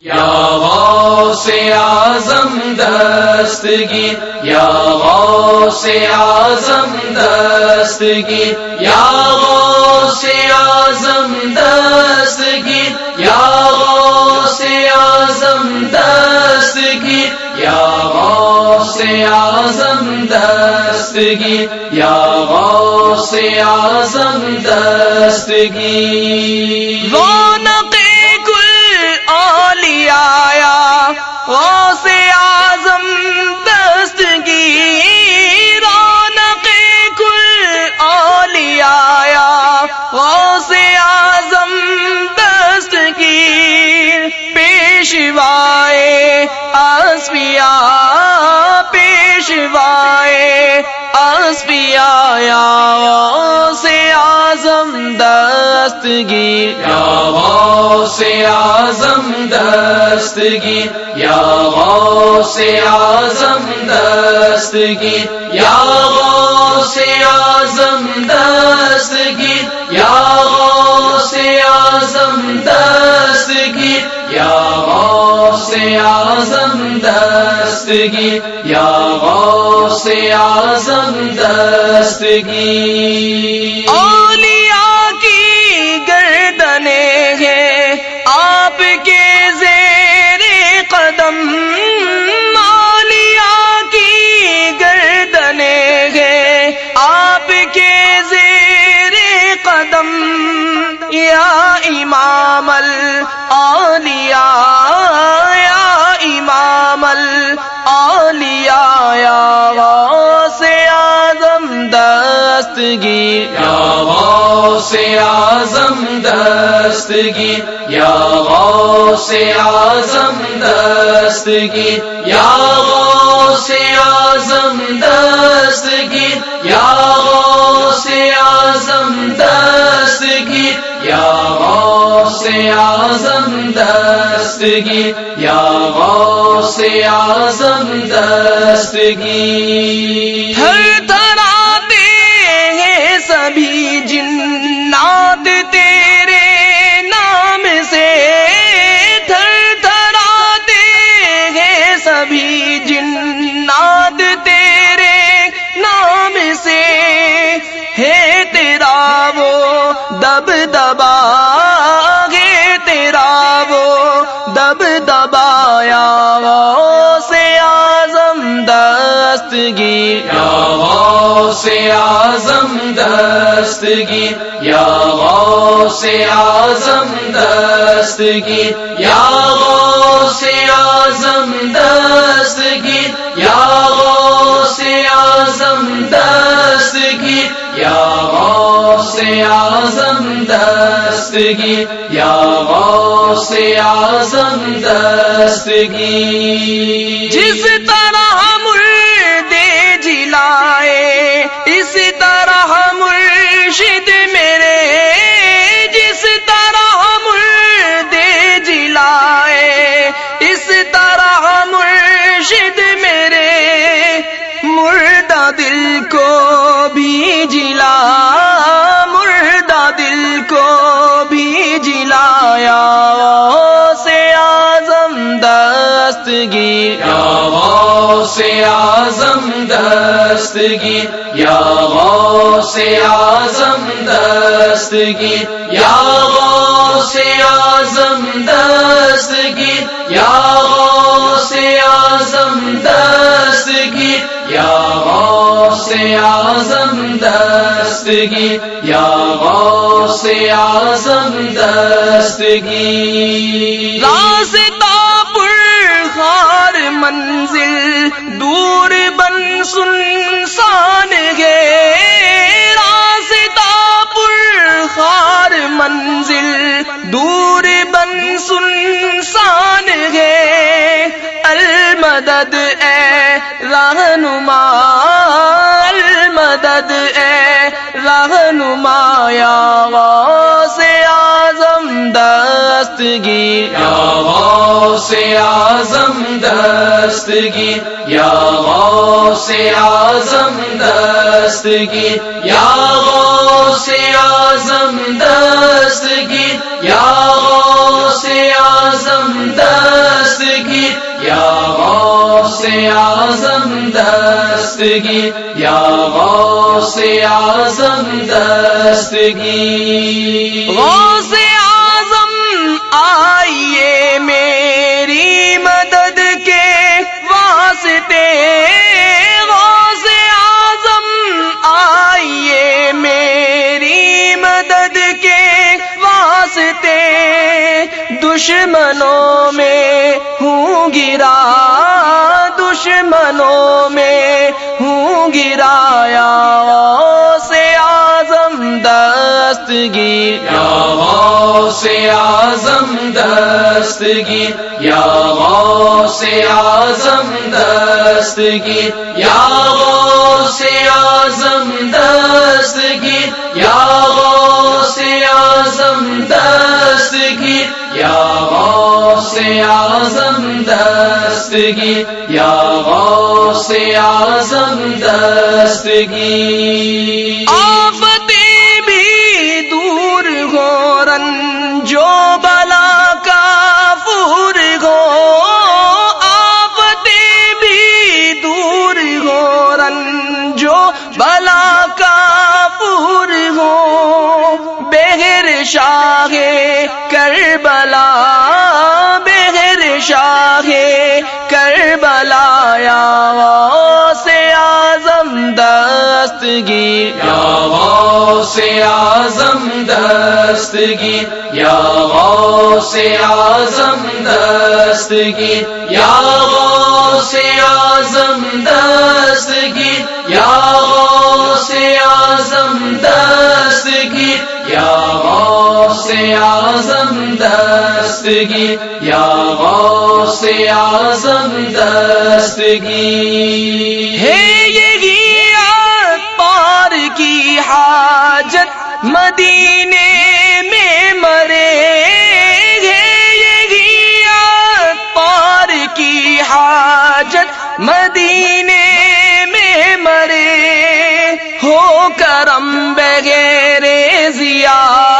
یا غوث اعظم دستگیر یا غوث اعظم دستگیر یا غوث اعظم دستگیر یا غوث اعظم دستگیر یا غوث اعظم دستگیر یا غوث اعظم دستگیر غوث اعظم دستگیر رونق کل اولیاء غوث اعظم دستگیر پیشوائے اسپیا پیشوائے۔ اسپیا غوث اعظم دستگیر یا غوث اعظم دستگیر یا غوث اعظم دستگیر یا غوث اعظم دستگیر یا غوث اعظم دستگیر یا غوث اعظم دستگیر یا غوث اعظم دستگیر اولیاء کی گردنیں ہیں، آپ کے زیر قدم۔ اولیاء کی گردنیں ہیں، آپ کے زیر قدم۔ یا امام الاولیاء دستگیر یا غوث اعظم دستگیر یا غوث اعظم دستگیر یا غوث اعظم دستگیر یا غوث اعظم دستگیر یا غوث اعظم دستگیر دستگیر یا غوث اعظم دستگیر یا غوث اعظم دستگیر یا غوث اعظم دستگیر یا غوث اعظم دستگیر یا غوث اعظم دستگیر یا غوث اعظم دستگیر جس طرح طرح مرشد میرے، جس طرح مرد جلائے، اس طرح مرشد میرے مردہ دل کو بھی جلا مردہ دل کو بھی جلایا سے آزم دستگیر یا غوث اعظم یا غوث اعظم دستگیر، یا غوث اعظم دستگیر، یا غوث اعظم دستگیر، یا غوث اعظم دستگیر، یا غوث اعظم دستگیر۔ راستہ پر خار منزل دور بن سنسان گے راستہ پر خار منزل۔ دور بن سنسان گے المدد اے رہنما المدد اے رہنما یا غوث اعظم دستگیر یا غوث اعظم دستگیر یا غوث اعظم دستگیر یا غوث اعظم دستگیر یا غوث اعظم دستگیر دستگی یا غوث آزم دستگی۔ دشمنوں میں ہوں گرایا سے آزم دستگی۔ یا غوث آزم دستگی، یا غوث آزم دستگی، یا غوث آزم دستگی، یا غوث آزم دستگی، یا غوث آزم دستگی۔ آفتیں بھی دور ہو رنجو بلا کا پور ہو۔ آفتیں بھی دور ہو رنجو بلا کا پور ہو۔ بہر شاہ کربلا، بہر شاہ کربلا یا سے آزم دستگی یا غوث آزم دستگی یا غوث آزم دستگی یا غوث آزم غوث آزم دستگی، یا غوث آزم دستگی۔ ہے یہی پار کی حاجت، مدینے میں مرے۔ ہے یہی پار کی حاجت، مدینے میں مرے۔ ہو کرم بغیر ضیا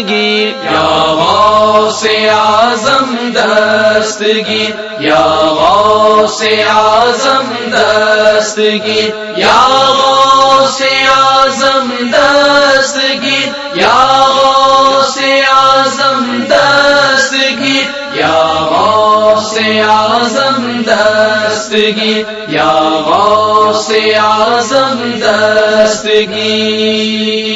دستگی۔ یا غوث آزم دستگی۔ یا غوث آزم دستگی۔ یا غوث آزم دستگی۔ یا غوث آزم دستگی۔ یا غوث آزم دستگی۔ یا غوث آزم دستگی۔